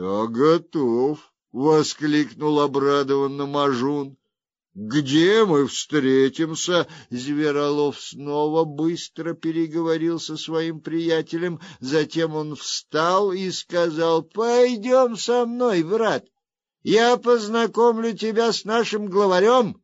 Я готов, воскликнул обрадованно Мажун. Где мы встретимся? Зверолов снова быстро переговорил со своим приятелем, затем он встал и сказал: «Пойдем со мной, брат. Я познакомлю тебя с нашим главарем».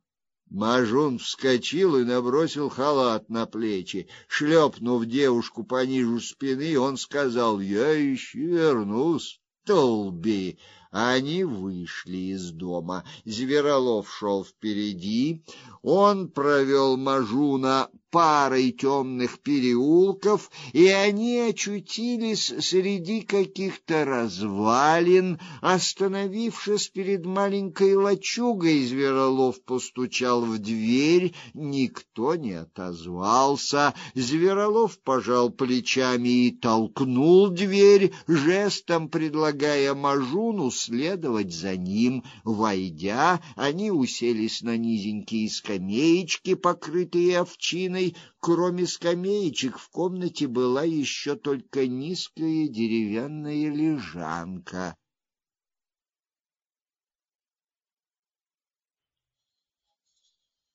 Мажун вскочил и набросил халат на плечи. Шлепнув девушку пониже спины, он сказал: "Я еще вернусь, Толби". Они вышли из дома. Зверолов шел впереди. Он провел Мажуна парой темных переулков, и они очутились среди каких-то развалин. Остановившись перед маленькой лачугой, Зверолов постучал в дверь. Никто не отозвался. Зверолов пожал плечами и толкнул дверь, жестом предлагая Мажуну следовать за ним. Войдя, они уселись на низенькие скамеечки, покрытые овчиной, кроме скамеечек, в комнате была еще только низкая деревянная лежанка.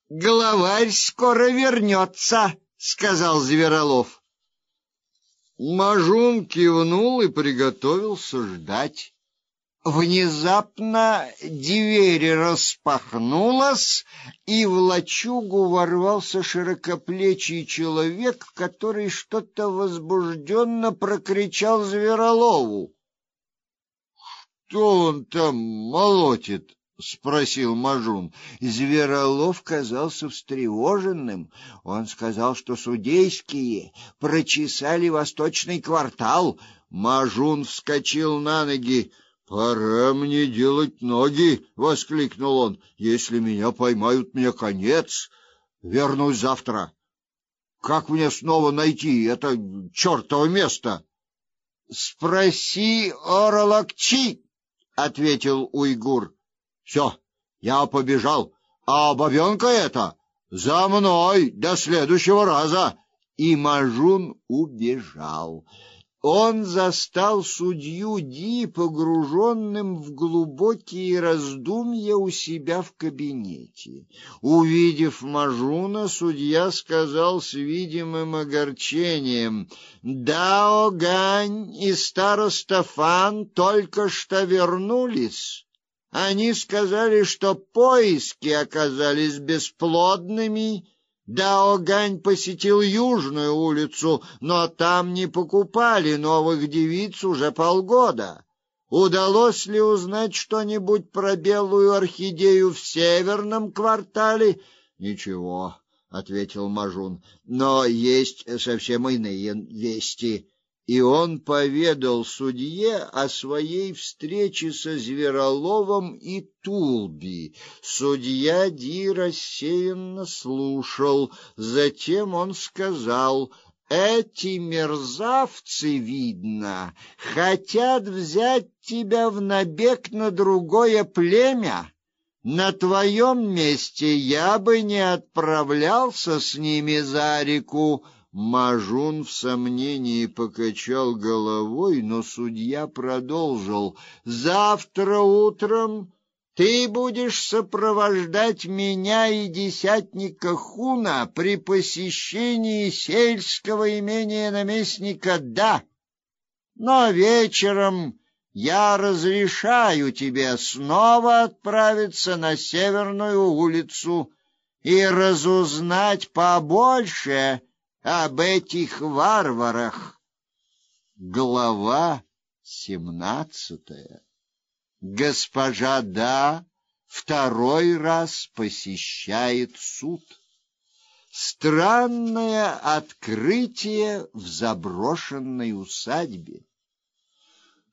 Главарь скоро вернется, — сказал Зверолов. Мажун кивнул и приготовился ждать. Внезапно дверь распахнулась, и в лачугу ворвался широкоплечий человек, который что-то возбужденно прокричал Зверолову. — Что он там молотит? — спросил Мажун. Зверолов казался встревоженным. Он сказал, что судейские прочесали восточный квартал. Мажун вскочил на ноги. Пора мне делать ноги, воскликнул он. Если меня поймают, мне конец. Вернусь завтра. Как мне снова найти это чертово место? Спроси Оралакчи, ответил уйгур. Все, я побежал. А бабенка эта за мной до следующего раза. И Мажун убежал он застал судью Ди погруженным в глубокие раздумья у себя в кабинете. Увидев Мажуна, судья сказал с видимым огорчением: "Дао Гань и староста Фан только что вернулись. Они сказали, что поиски оказались бесплодными." Даогань посетил Южную улицу, но там не покупали новых девиц уже полгода. Удалось ли узнать что-нибудь про белую орхидею в северном квартале? Ничего, ответил Мажун. Но есть совсем иные вести и он поведал судье о своей встрече со Звероловым и Тулби. Судья Ди рассеянно слушал, затем он сказал: эти мерзавцы, видно, хотят взять тебя в набег на другое племя. На твоем месте я бы не отправлялся с ними за реку. Мажун в сомнении покачал головой, но судья продолжил: "Завтра утром ты будешь сопровождать меня и десятника Хуна при посещении сельского имения наместника Да. Но вечером я разрешаю тебе снова отправиться на Северную улицу и разузнать побольше об этих варварах. Глава семнадцатая. Госпожа Да второй раз посещает суд. Странное открытие в заброшенной усадьбе.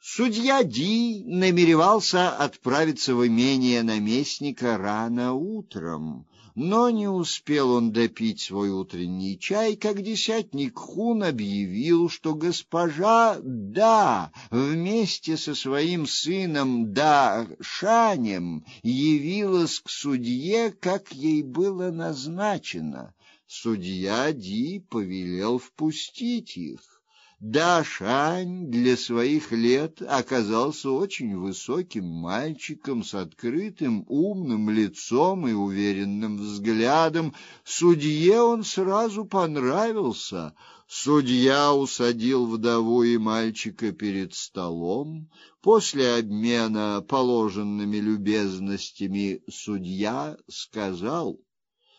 Судья Ди намеревался отправиться в имение наместника рано утром, но не успел он допить свой утренний чай, как десятник Хун объявил, что госпожа Да вместе со своим сыном Да Шанем явилась к судье, как ей было назначено. Судья Ди повелел впустить их. Дашань для своих лет оказался очень высоким мальчиком с открытым умным лицом и уверенным взглядом. Судье он сразу понравился. Судья усадил вдову и мальчика перед столом. После обмена положенными любезностями судья сказал: